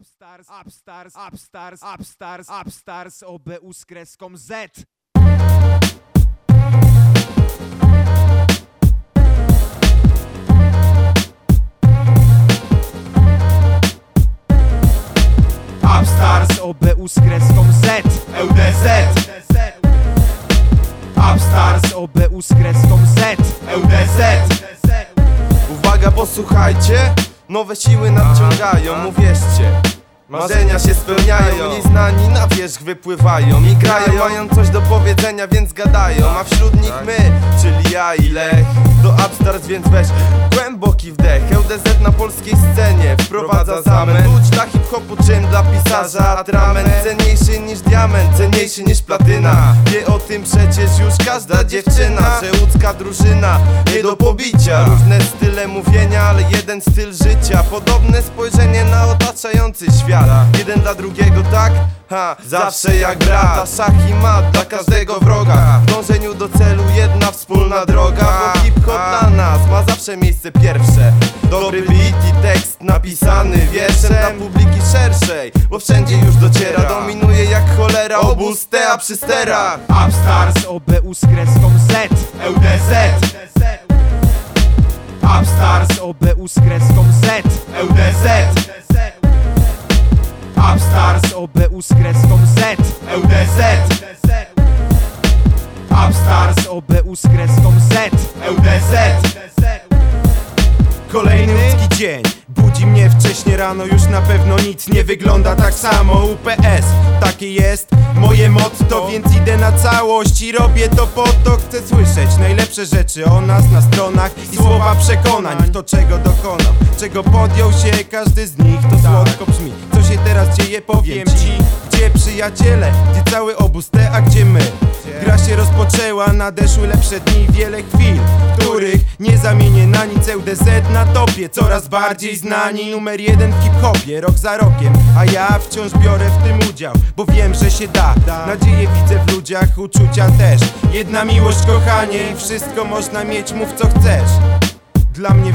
Upstars, Upstars, Upstars, Upstars, Upstars, OBU z kreską Z. Upstars, OBU z kreską Z. LDZ, Upstars, OBU z kreską Z. LDZ Uwaga, posłuchajcie Nowe siły nadciągają, uwierzcie Marzenia się spełniają, mniej znani na wierzch wypływają I grają, mają coś do powiedzenia, więc gadają. A wśród nich my, czyli ja i Lech. Do Upstars, więc weź głęboki wdech. LDZ na polskiej scenie wprowadza zamęt. Ludź dla hip-hopu, czym dla pisarza Atrament. cenniejszy niż diament, cenniejszy niż platyna. Wie o tym przecież już każda dziewczyna Że łódzka drużyna nie do pobicia. Różne style mówienia, ale jeden styl życia. Podobne spojrzenie na otaczający świat. Jeden dla drugiego, tak? Ha, zawsze jak brata Szach i mat dla każdego wroga. W dążeniu do celu jedna wspólna droga. Bo hip-hop dla nas ma zawsze miejsce pierwsze. Dobry beat i tekst napisany wierszem. Dla publiki szerszej Bo wszędzie już dociera. Dominuje jak cholera obóz Tea przy sterach Upstars, OBU z kreską Z. LDZ Upstars, OBU z kreską Z. LDZ Upstars, OBU z kreską Z. LDZ Upstars, OBU z kreską Z. LDZ Kolejny dzień mnie wcześnie rano, już na pewno nic nie wygląda tak samo. UPS, takie jest moje motto Więc idę na całość i robię to po to. Chcę słyszeć najlepsze rzeczy o nas na stronach I słowa przekonań, kto czego dokonał Czego podjął się. Każdy z nich, to słodko brzmi. Co się teraz dzieje powiem ci. Gdzie przyjaciele, gdzie cały obóz te, a gdzie my rozpoczęła, nadeszły lepsze dni Wiele chwil, których nie zamienię na nic. LDZ na topie, coraz bardziej znani. Numer jeden w hip-hopie, rok za rokiem A ja wciąż biorę w tym udział, bo wiem, że się da. Nadzieję widzę w ludziach, uczucia też. Jedna miłość, kochanie i wszystko można mieć, mów co chcesz. Dla mnie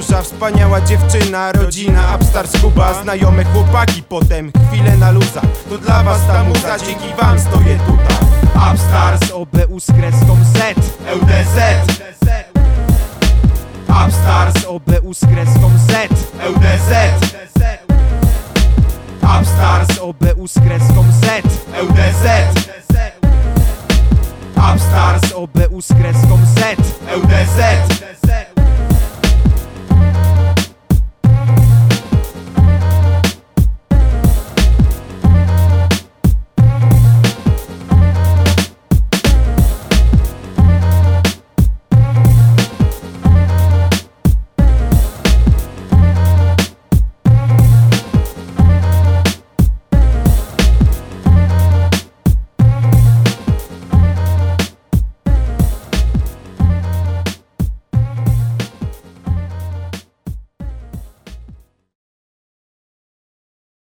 duża, wspaniała dziewczyna, rodzina, Upstars Kuba, znajome chłopaki, potem chwilę na luzach To dla was ta muza, dzięki wam stoję tutaj Upstars, OBU z kreską Z. LDZ Upstars, OBU z kreską Z. LDZ Upstars, OBU z kreską Z. LDZ Upstars, OBU z kreską Z. LDZ